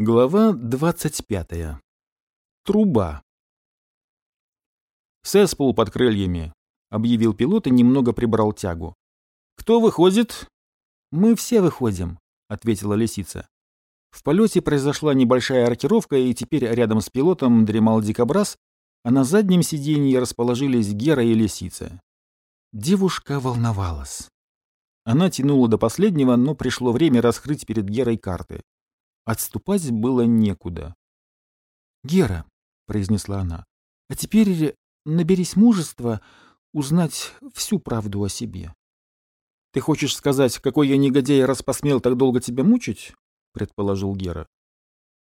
Глава 25. Труба. «Сеспул под крыльями», — объявил пилот и немного прибрал тягу. «Кто выходит?» «Мы все выходим», — ответила лисица. В полете произошла небольшая аркировка, и теперь рядом с пилотом дремал дикобраз, а на заднем сиденье расположились Гера и лисица. Девушка волновалась. Она тянула до последнего, но пришло время раскрыть перед Герой карты. Отступать было некуда. «Гера», — произнесла она, — «а теперь наберись мужества узнать всю правду о себе». «Ты хочешь сказать, какой я негодяй, раз посмел так долго тебя мучить?» — предположил Гера.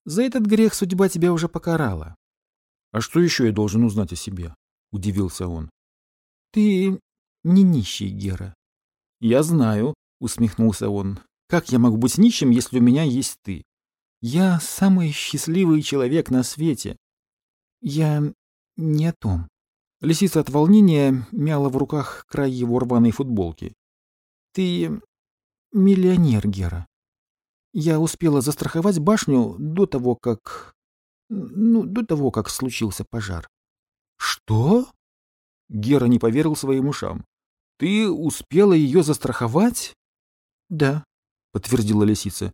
«За этот грех судьба тебя уже покарала». «А что еще я должен узнать о себе?» — удивился он. «Ты не нищий, Гера». «Я знаю», — усмехнулся он. «Как я могу быть нищим, если у меня есть ты? Я самый счастливый человек на свете. Я не о том. Лисица от волнения мяла в руках край его рваной футболки. Ты миллионер, Гера. Я успела застраховать башню до того, как... Ну, до того, как случился пожар. Что? Гера не поверил своим ушам. Ты успела ее застраховать? Да, подтвердила лисица.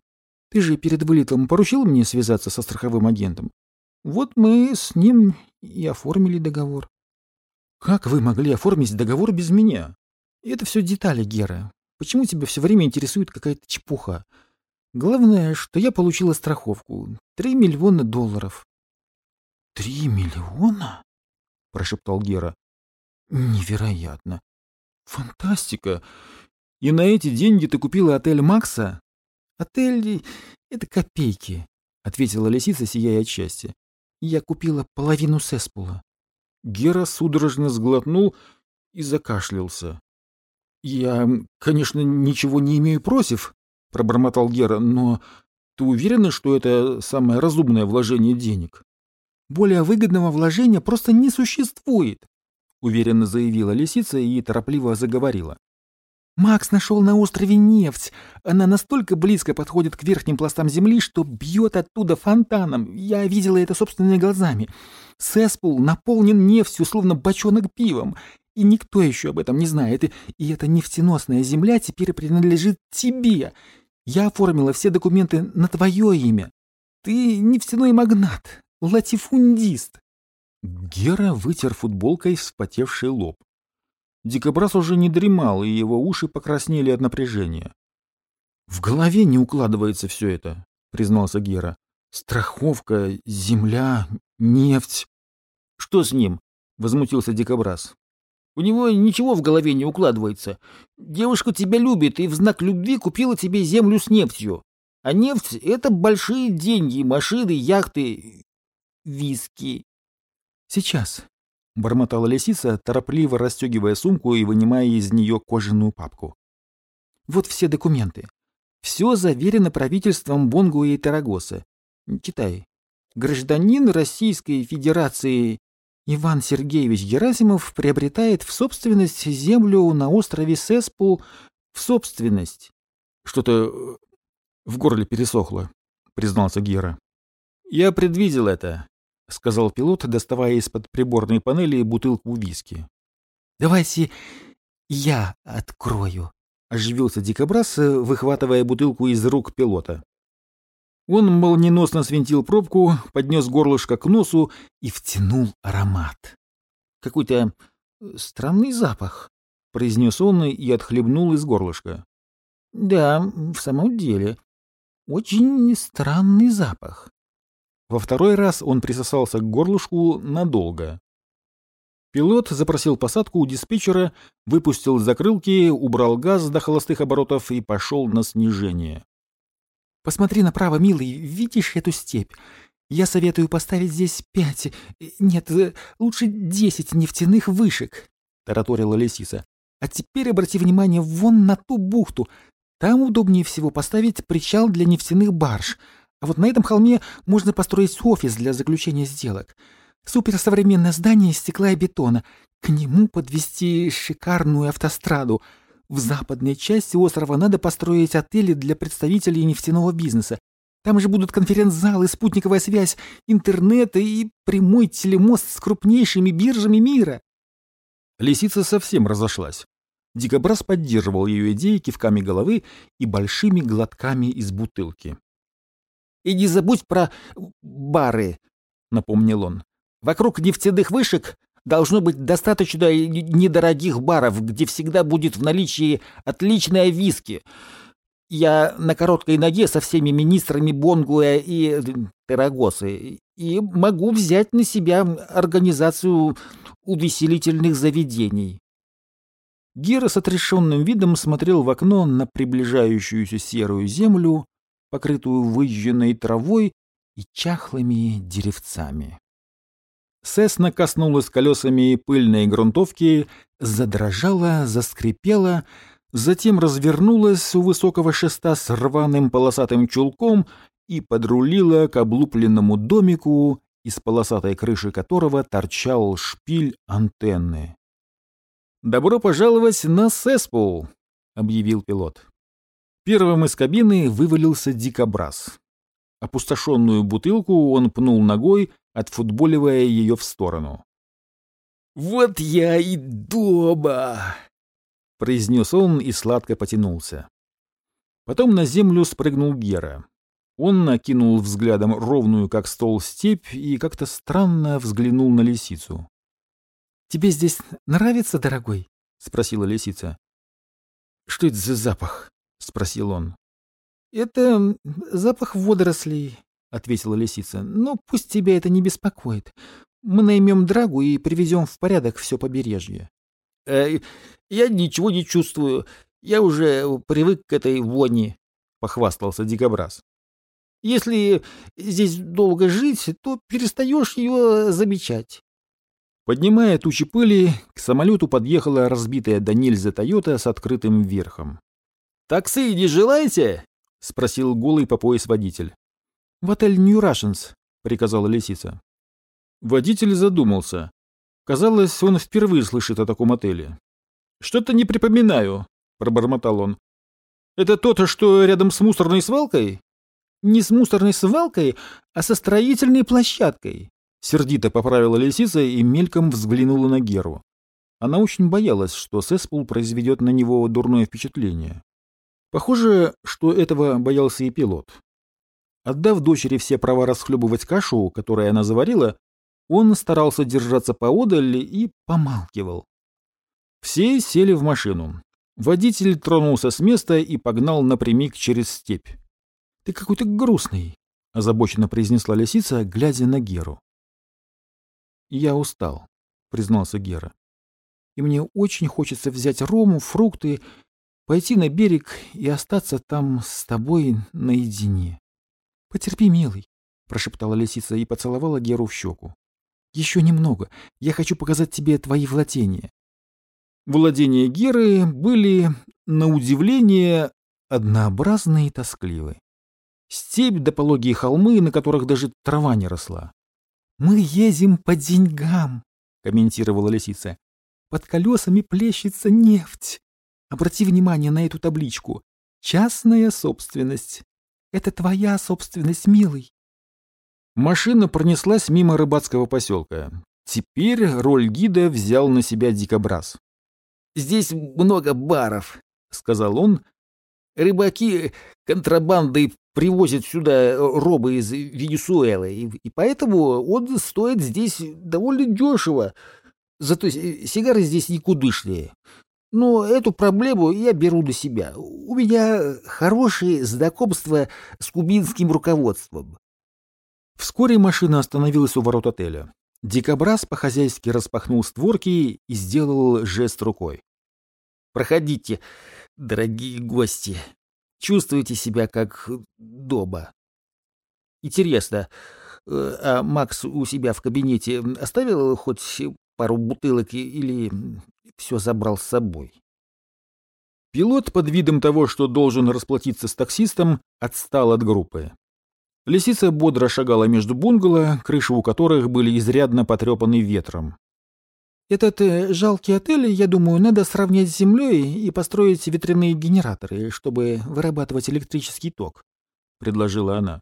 Ты же перед вылетом поручил мне связаться со страховым агентом. Вот мы с ним и оформили договор. Как вы могли оформить договор без меня? Это все детали, Гера. Почему тебя все время интересует какая-то чепуха? Главное, что я получила страховку. Три миллиона долларов. Три миллиона? Прошептал Гера. Невероятно. Фантастика. И на эти деньги ты купила отель Макса? «Отель — это копейки», — ответила лисица, сияя от счастья. «Я купила половину Сеспула». Гера судорожно сглотнул и закашлялся. «Я, конечно, ничего не имею против», — пробормотал Гера, «но ты уверена, что это самое разумное вложение денег?» «Более выгодного вложения просто не существует», — уверенно заявила лисица и торопливо заговорила. Макс нашел на острове нефть. Она настолько близко подходит к верхним пластам земли, что бьет оттуда фонтаном. Я видела это собственными глазами. Сеспул наполнен нефтью, словно бочонок пивом. И никто еще об этом не знает. И эта нефтеносная земля теперь принадлежит тебе. Я оформила все документы на твое имя. Ты нефтяной магнат, латифундист. Гера вытер футболкой вспотевший лоб. Дикобраз уже не дремал, и его уши покраснели от напряжения. «В голове не укладывается все это», — признался Гера. «Страховка, земля, нефть». «Что с ним?» — возмутился Дикобраз. «У него ничего в голове не укладывается. Девушка тебя любит и в знак любви купила тебе землю с нефтью. А нефть — это большие деньги, машины, яхты, виски». «Сейчас», — бормотала лисица, торопливо расстегивая сумку и вынимая из нее кожаную папку. «Вот все документы. Все заверено правительством Бонгу и Тарагоса. Китай. Гражданин Российской Федерации Иван Сергеевич Герасимов приобретает в собственность землю на острове Сеспул в собственность. Что-то э, в горле пересохло, признался Гера. Я предвидел это, — сказал пилот, доставая из-под приборной панели бутылку виски. «Давайте я открою», — оживился дикобраз, выхватывая бутылку из рук пилота. Он молниеносно свинтил пробку, поднес горлышко к носу и втянул аромат. «Какой-то странный запах», — произнес он и отхлебнул из горлышка. «Да, в самом деле, очень странный запах. Во второй раз он присосался к горлышку надолго. Пилот запросил посадку у диспетчера, выпустил закрылки, убрал газ до холостых оборотов и пошел на снижение. «Посмотри направо, милый, видишь эту степь? Я советую поставить здесь пять, нет, лучше десять нефтяных вышек», — тараторила лисица. «А теперь обрати внимание вон на ту бухту. Там удобнее всего поставить причал для нефтяных барж». А вот на этом холме можно построить офис для заключения сделок. Суперсовременное здание из стекла и бетона. К нему подвести шикарную автостраду. В западной части острова надо построить отели для представителей нефтяного бизнеса. Там же будут конференц-залы, спутниковая связь, интернет и прямой телемост с крупнейшими биржами мира. Лисица совсем разошлась. Дикобраз поддерживал ее идеи кивками головы и большими глотками из бутылки. «И не забудь про бары», — напомнил он. «Вокруг нефтяных вышек должно быть достаточно недорогих баров, где всегда будет в наличии отличная виски. Я на короткой ноге со всеми министрами Бонгуэ и Террагосы и могу взять на себя организацию увеселительных заведений. Гера с отрешенным видом смотрел в окно на приближающуюся серую землю, покрытую выжженной травой и чахлыми деревцами. Сесна коснулась колесами пыльной грунтовки, задрожала, заскрипела, затем развернулась у высокого шеста с рваным полосатым чулком и подрулила к облупленному домику, из полосатой крыши которого торчал шпиль антенны. «Добро пожаловать на Сеспул!» — объявил пилот. Первым из кабины вывалился дикобраз. Опустошенную бутылку он пнул ногой, отфутболивая ее в сторону. «Вот я и дома!» — произнес он и сладко потянулся. Потом на землю спрыгнул Гера. Он накинул взглядом ровную, как стол, степь и как-то странно взглянул на лисицу. — Тебе здесь нравится, дорогой? — спросила лисица. — Что это за запах? — спросил он. — Это запах водорослей, — ответила лисица. — Но пусть тебя это не беспокоит. Мы наймем драгу и привезем в порядок все побережье. «Э, — Я ничего не чувствую. Я уже привык к этой вони, — похвастался дикобраз. Если здесь долго жить, то перестаешь ее замечать. Поднимая тучи пыли, к самолету подъехала разбитая до нельзя Тойота с открытым верхом. «Таксы не желаете?» — спросил голый по пояс водитель. «В отель Нью Рашенс», — приказала лисица. Водитель задумался. Казалось, он впервые слышит о таком отеле. «Что-то не припоминаю», — пробормотал он. «Это то-то, что рядом с мусорной свалкой?» Не с мусорной свалкой, а со строительной площадкой. Сердито поправила лисица и мельком взглянула на Геру. Она очень боялась, что Сеспул произведет на него дурное впечатление. Похоже, что этого боялся и пилот. Отдав дочери все права расхлебывать кашу, которую она заварила, он старался держаться поодаль и помалкивал. Все сели в машину. Водитель тронулся с места и погнал напрямик через степь. «Ты какой-то грустный», — озабоченно произнесла лисица, глядя на Геру. «Я устал», — признался Гера. «И мне очень хочется взять рому, фрукты, пойти на берег и остаться там с тобой наедине». «Потерпи, милый», — прошептала лисица и поцеловала Геру в щеку. «Еще немного. Я хочу показать тебе твои владения». Владения Геры были, на удивление, однообразные и тоскливые. Степь да пологие холмы, на которых даже трава не росла. «Мы едем по деньгам», — комментировала лисица. «Под колесами плещется нефть. Обрати внимание на эту табличку. Частная собственность. Это твоя собственность, милый». Машина пронеслась мимо рыбацкого поселка. Теперь роль гида взял на себя дикобраз. «Здесь много баров», — сказал он. «Рыбаки контрабандой привозят сюда э, робы из Венесуэлы, и, и поэтому он стоит здесь довольно дешево. Зато сигары здесь никудышные. Но эту проблему я беру на себя. У меня хорошие знакомства с кубинским руководством. Вскоре машина остановилась у ворот отеля. Дикобраз по-хозяйски распахнул створки и сделал жест рукой. «Проходите, дорогие гости», чувствуете себя как дома. Интересно, э, а Макс у себя в кабинете оставил хоть пару бутылок или все забрал с собой? Пилот под видом того, что должен расплатиться с таксистом, отстал от группы. Лисица бодро шагала между бунгало, крыши у которых были изрядно потрепаны ветром. Этот э, жалкий отель, я думаю, надо сравнять с землей и построить ветряные генераторы, чтобы вырабатывать электрический ток, — предложила она.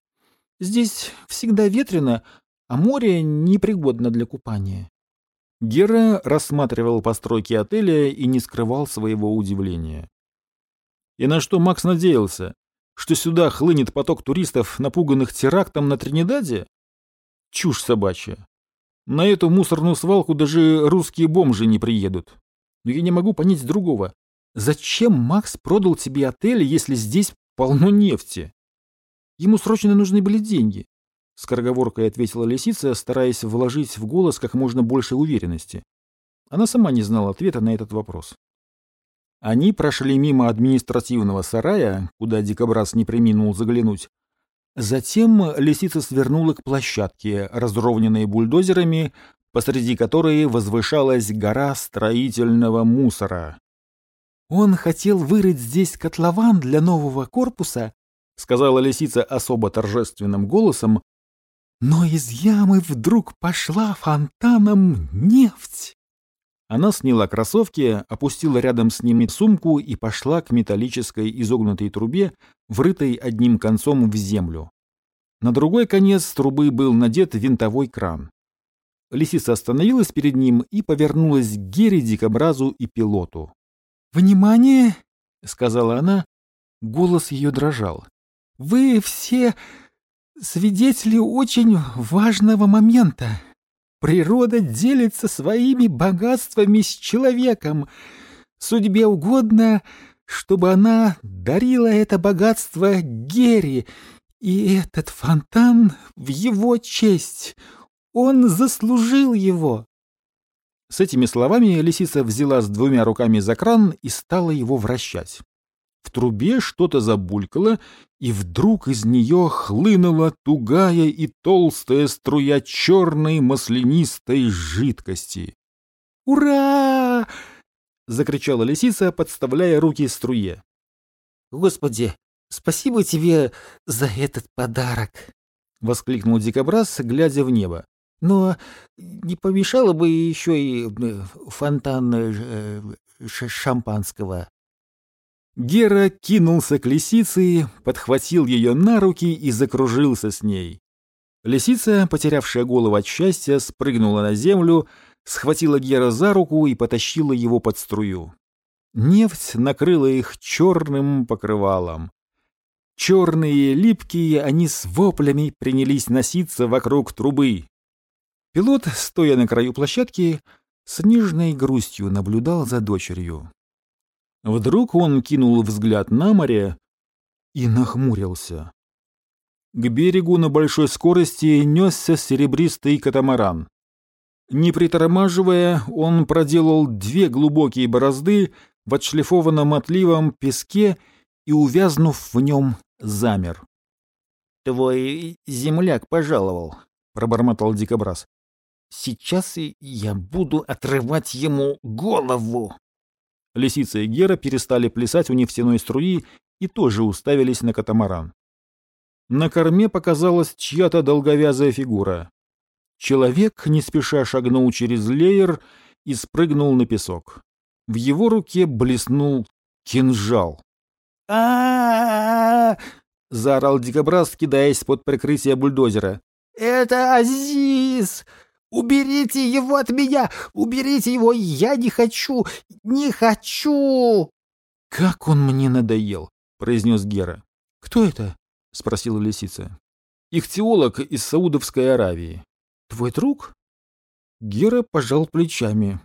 Здесь всегда ветрено, а море непригодно для купания. Гера рассматривал постройки отеля и не скрывал своего удивления. И на что Макс надеялся? Что сюда хлынет поток туристов, напуганных терактом на Тринидаде? Чушь собачья. На эту мусорную свалку даже русские бомжи не приедут. Но я не могу понять другого. Зачем Макс продал тебе отель, если здесь полно нефти? Ему срочно нужны были деньги. Скороговоркой ответила лисица, стараясь вложить в голос как можно больше уверенности. Она сама не знала ответа на этот вопрос. Они прошли мимо административного сарая, куда дикобраз не приминул заглянуть. Затем лисица свернула к площадке, разровненной бульдозерами, посреди которой возвышалась гора строительного мусора. «Он хотел вырыть здесь котлован для нового корпуса», — сказала лисица особо торжественным голосом, но из ямы вдруг пошла фонтаном нефть. Она сняла кроссовки, опустила рядом с ними сумку и пошла к металлической изогнутой трубе, врытой одним концом в землю. На другой конец трубы был надет винтовой кран. Лисица остановилась перед ним и повернулась к Гере, дикобразу и пилоту. «Внимание!» — сказала она. Голос ее дрожал. «Вы все свидетели очень важного момента. Природа делится своими богатствами с человеком. Судьбе угодно, чтобы она дарила это богатство Гере, и этот фонтан в его честь. Он заслужил его. С этими словами лисица взяла с двумя руками за кран и стала его вращать. В трубе что-то забулькало, и вдруг из нее хлынула тугая и толстая струя черной маслянистой жидкости. «Ура!» — закричала лисица, подставляя руки струе. «Господи, спасибо тебе за этот подарок!» — воскликнул дикобраз, глядя в небо. «Но не помешало бы еще и э, фонтан э, шампанского». Гера кинулся к лисице, подхватил ее на руки и закружился с ней. Лисица, потерявшая голову от счастья, спрыгнула на землю, схватила Гера за руку и потащила его под струю. Нефть накрыла их черным покрывалом. Черные, липкие, они с воплями принялись носиться вокруг трубы. Пилот, стоя на краю площадки, с нежной грустью наблюдал за дочерью. Вдруг он кинул взгляд на море и нахмурился. К берегу на большой скорости несся серебристый катамаран. Не притормаживая, он проделал две глубокие борозды в отшлифованном отливом песке и, увязнув в нем, замер. — Твой земляк пожаловал, — пробормотал дикобраз. — Сейчас я буду отрывать ему голову. Лисица и Гера перестали плясать у нефтяной струи и тоже уставились на катамаран. На корме показалась чья-то долговязая фигура. Человек не спеша шагнул через леер и спрыгнул на песок. В его руке блеснул кинжал. а заорал дикобраз, кидаясь под прикрытие бульдозера. «Это Азиз! Уберите его от меня! Уберите его! Я не хочу! Не хочу!» «Как он мне надоел!» — произнес Гера. «Кто это?» — спросила лисица. «Ихтиолог из Саудовской Аравии. Твой друг?» Гера пожал плечами.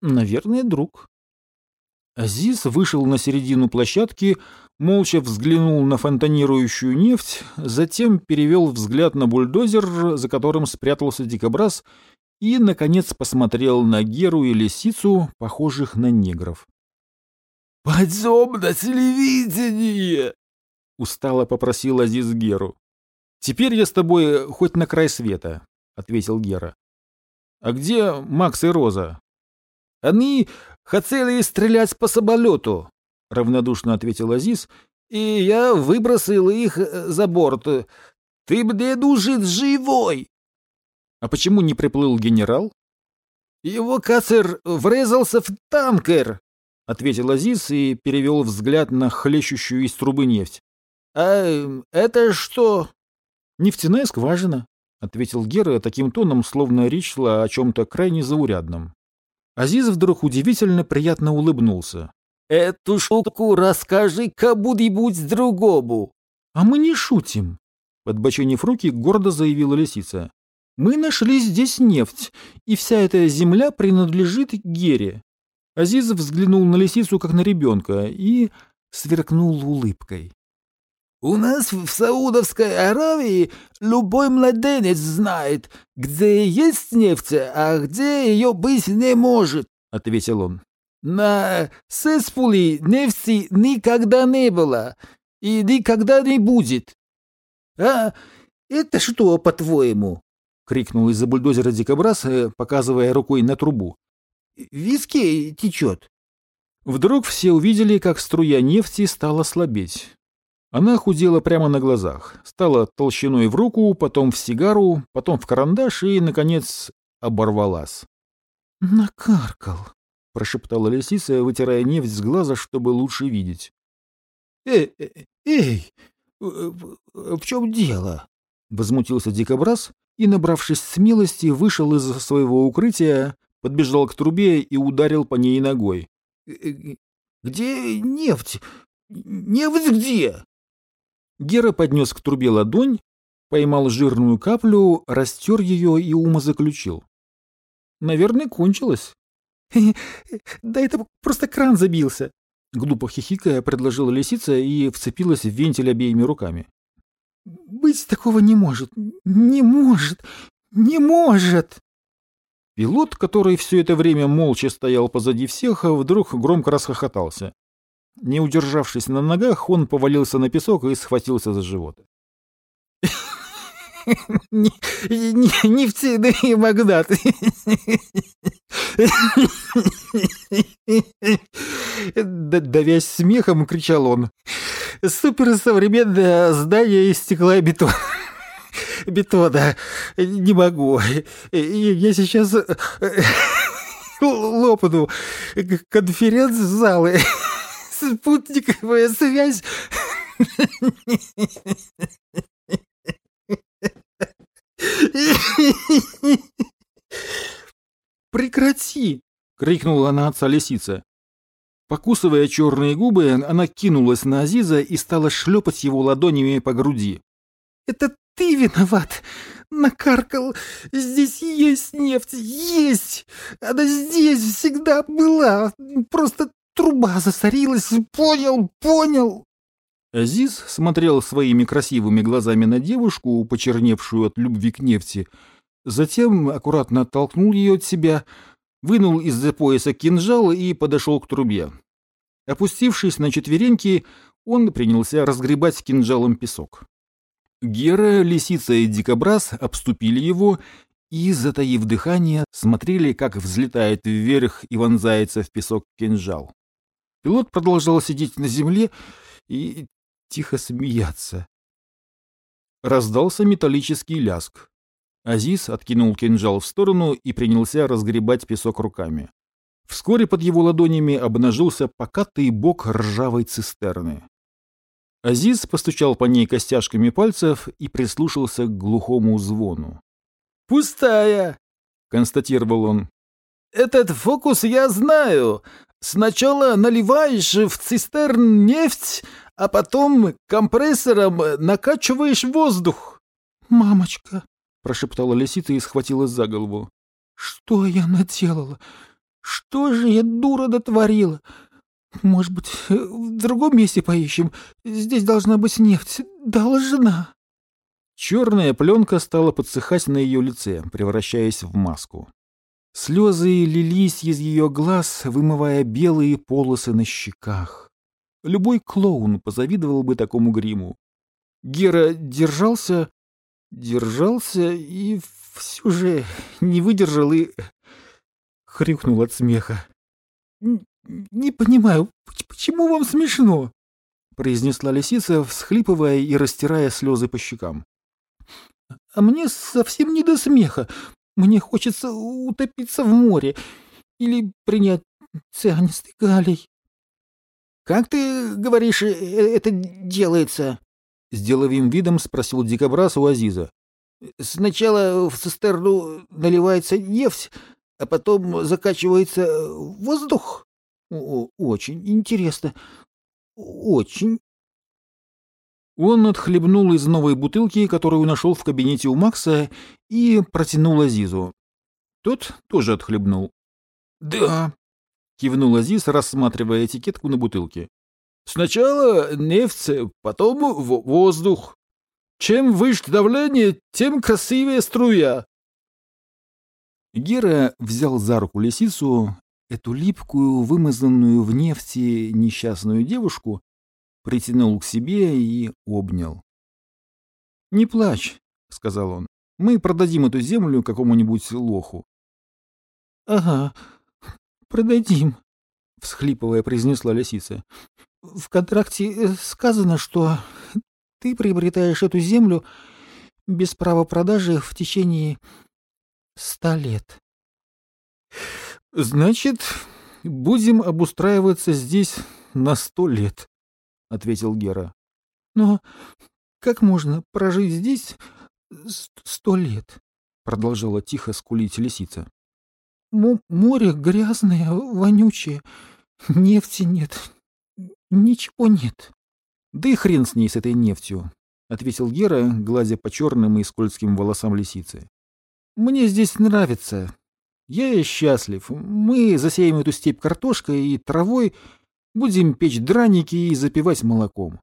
«Наверное, друг». Азиз вышел на середину площадки, молча взглянул на фонтанирующую нефть, затем перевел взгляд на бульдозер, за которым спрятался дикобраз, и, наконец, посмотрел на Геру и лисицу, похожих на негров. «Пойдем на телевидение!» — устало попросил Азиз Геру. «Теперь я с тобой хоть на край света», — ответил Гера. «А где Макс и Роза?» «Они хотели стрелять по самолету», — равнодушно ответил Азиз, «и я выбросил их э, за борт. Ты мне нужен живой!» «А почему не приплыл генерал?» «Его кацер врезался в танкер», — ответил Азиз и перевел взгляд на хлещущую из трубы нефть. «А это что?» Нефтяная скважина, ответил Гера таким тоном, словно речь шла о чем-то крайне заурядном. Азиз вдруг удивительно приятно улыбнулся. «Эту шутку расскажи кому-нибудь другому». «А мы не шутим», — подбоченив руки, гордо заявила лисица. «Мы нашли здесь нефть, и вся эта земля принадлежит Гере». Азиз взглянул на лисицу, как на ребенка, и сверкнул улыбкой. «У нас в Саудовской Аравии любой младенец знает, где есть нефть, а где ее быть не может», — ответил он. «На Сеспуле нефти никогда не было и никогда не будет». «А это что, по-твоему?» — крикнул из-за бульдозера дикобраз, э, показывая рукой на трубу. «Виски течет». Вдруг все увидели, как струя нефти стала слабеть. Она худела прямо на глазах, стала толщиной в руку, потом в сигару, потом в карандаш и, наконец, оборвалась. «Накаркал», — прошептала лисица, вытирая нефть с глаза, чтобы лучше видеть. «Эй, эй, эй в чем дело?» — возмутился дикобраз и, набравшись смелости, вышел из своего укрытия, подбежал к трубе и ударил по ней ногой. Э, э, «Где нефть? Нефть где?» Гера поднес к трубе ладонь, поймал жирную каплю, растер ее и умозаключил. «Наверное, кончилось». «Да это просто кран забился», — глупо хихикая предложила лисица и вцепилась в вентиль обеими руками. «Быть такого не может! Не может! Не может!» Пилот, который все это время молча стоял позади всех, вдруг громко расхохотался. Не удержавшись на ногах, он повалился на песок и схватился за живот. Нефтяные магнаты. Давясь смехом, кричал он. Суперсовременное здание из стекла и бетона. Бетона. Не могу. Я сейчас лопну конференц-залы спутниковая связь. «Прекрати!» — крикнула на отца лисица. Покусывая черные губы, она кинулась на Азиза и стала шлепать его ладонями по груди. «Это ты виноват! Накаркал! Здесь есть нефть! Есть! Она здесь всегда была! Просто Труба засорилась, понял, понял. Азиз смотрел своими красивыми глазами на девушку, почерневшую от любви к нефти, затем аккуратно оттолкнул ее от себя, вынул из-за пояса кинжал и подошел к трубе. Опустившись на четвереньки, он принялся разгребать кинжалом песок. Гера, лисица и дикобраз обступили его и, затаив дыхание, смотрели, как взлетает вверх и вонзается в песок кинжал. Пилот продолжал сидеть на земле и тихо смеяться. Раздался металлический ляск. Азиз откинул кинжал в сторону и принялся разгребать песок руками. Вскоре под его ладонями обнажился покатый бок ржавой цистерны. Азиз постучал по ней костяшками пальцев и прислушался к глухому звону. «Пустая!» — констатировал он. «Этот фокус я знаю. Сначала наливаешь в цистерн нефть, а потом компрессором накачиваешь воздух. «Мамочка!» — прошептала лисица и схватилась за голову. «Что я наделала? Что же я, дура, дотворила? Может быть, в другом месте поищем? Здесь должна быть нефть. Должна!» Черная пленка стала подсыхать на ее лице, превращаясь в маску. Слезы лились из ее глаз, вымывая белые полосы на щеках. Любой клоун позавидовал бы такому гриму. Гера держался, держался и все же не выдержал и хрюкнул от смеха. «Не понимаю, почему вам смешно?» — произнесла лисица, всхлипывая и растирая слезы по щекам. «А мне совсем не до смеха. Мне хочется утопиться в море или принять цианистый галлий. — Как ты говоришь, э, это делается? С деловым видом спросил дикобраз у Азиза. Сначала в цистерну наливается нефть, а потом закачивается воздух. Очень интересно. Очень. Он отхлебнул из новой бутылки, которую нашел в кабинете у Макса, и протянул Азизу. Тот тоже отхлебнул. «Да», — кивнул Азиз, рассматривая этикетку на бутылке. «Сначала нефть, потом воздух. Чем выше давление, тем красивее струя». Гера взял за руку лисицу, эту липкую, вымазанную в нефти несчастную девушку, притянул к себе и обнял. «Не плачь», — сказал он. «Мы продадим эту землю какому-нибудь лоху». «Ага, продадим», — всхлипывая произнесла лисица. «В контракте э, сказано, что ты приобретаешь эту землю без права продажи в течение ста лет». «Значит, будем обустраиваться здесь на сто лет», — ответил Гера. «Но как можно прожить здесь сто лет?» — продолжала тихо скулить лисица. «Море грязное, вонючее, нефти нет, ничего нет». «Да и хрен с ней, с этой нефтью», — ответил Гера, глазя по черным и скользким волосам лисицы. «Мне здесь нравится, я счастлив. Мы засеем эту степь картошкой и травой, будем печь драники и запивать молоком.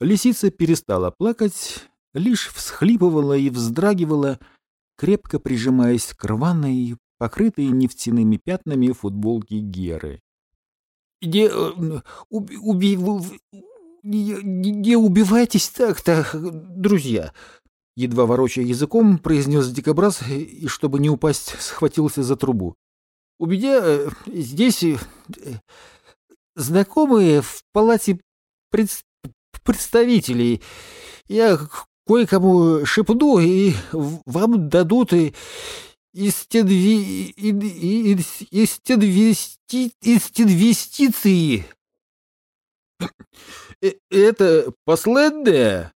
Лисица перестала плакать, лишь всхлипывала и вздрагивала, крепко прижимаясь к рваной, покрытой нефтяными пятнами футболки Геры. «Не, э, уби, уби, не, убивайтесь так-то, друзья!» Едва ворочая языком, произнес дикобраз и, чтобы не упасть, схватился за трубу. «У меня э, здесь э, знакомые в палате пред... представителей. Я кое-кому шепну, и вам дадут и инвестиции». «Э, «Это последнее?»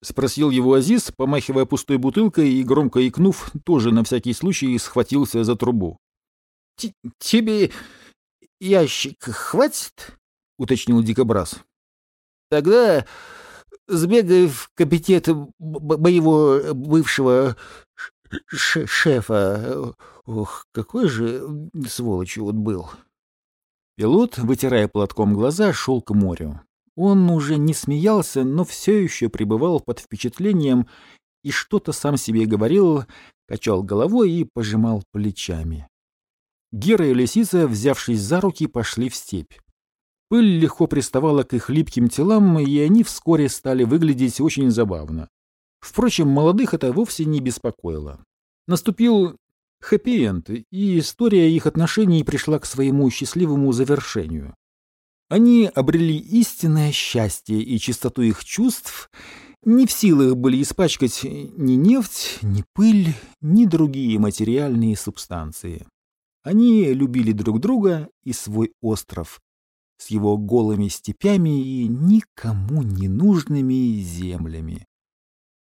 — спросил его Азиз, помахивая пустой бутылкой и, громко икнув, тоже на всякий случай схватился за трубу. — Тебе ящик хватит? — уточнил Дикобраз. — Тогда сбегай в кабинет моего бывшего шефа. Ох, какой же сволочь он был. Пилот, вытирая платком глаза, шел к морю. Он уже не смеялся, но все еще пребывал под впечатлением и что-то сам себе говорил, качал головой и пожимал плечами. Гера и Лисица, взявшись за руки, пошли в степь. Пыль легко приставала к их липким телам, и они вскоре стали выглядеть очень забавно. Впрочем, молодых это вовсе не беспокоило. Наступил хэппи-энд, и история их отношений пришла к своему счастливому завершению. Они обрели истинное счастье и чистоту их чувств, не в силах были испачкать ни нефть, ни пыль, ни другие материальные субстанции. Они любили друг друга и свой остров с его голыми степями и никому не нужными землями.